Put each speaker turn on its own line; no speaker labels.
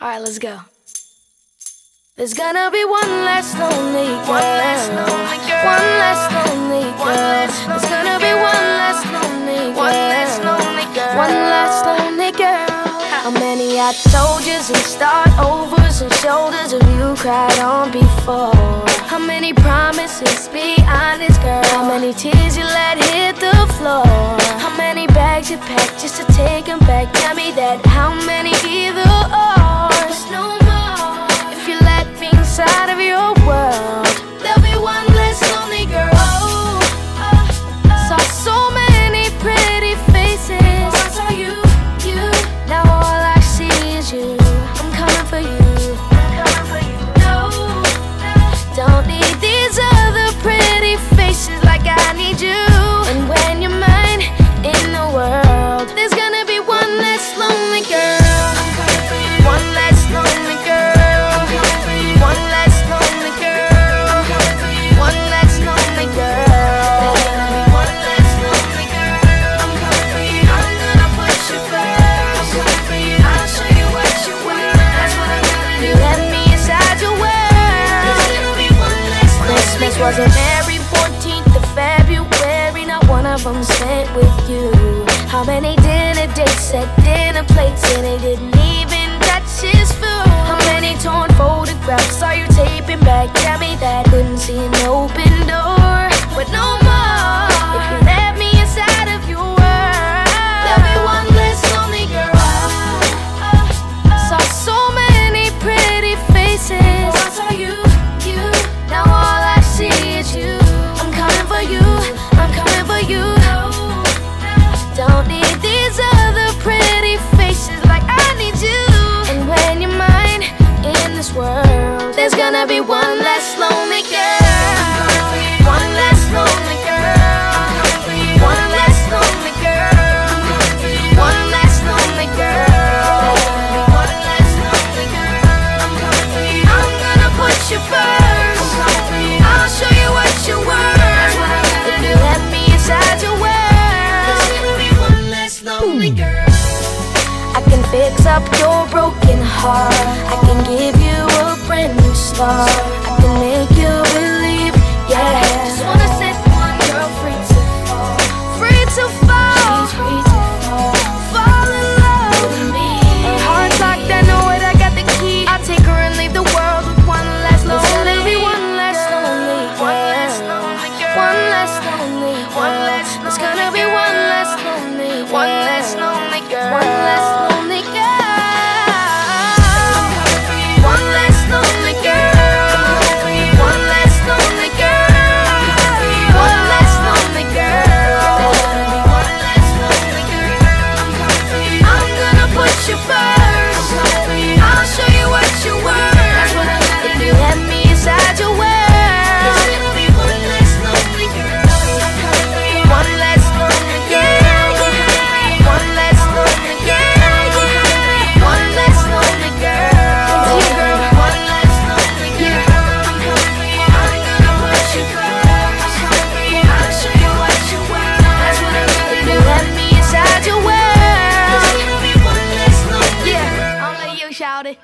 Alright, let's go. There's gonna be one less lonely girl. One less lonely girl. One less lonely girl. There's gonna be one less lonely girl. One less lonely girl. One less lonely girl. How many I told yous and start overs and shoulders have you cried on before? How many promises be honest, girl? How many tears you let hit the floor? How many bags you packed just to take them back? Tell me that. How many either or? Wasn't every 14th of February. Not one of them spent with you. How many dinner dates at dinner plates and they didn't even touch his food? How many torn photographs gonna be one less lonely girl. One less lonely girl. One less lonely girl. One less lonely girl. One less lonely girl. I'm gonna put you first. I'll show you what you're worth. If you let me inside your world, can fix up your broken heart. I can give you a あれ。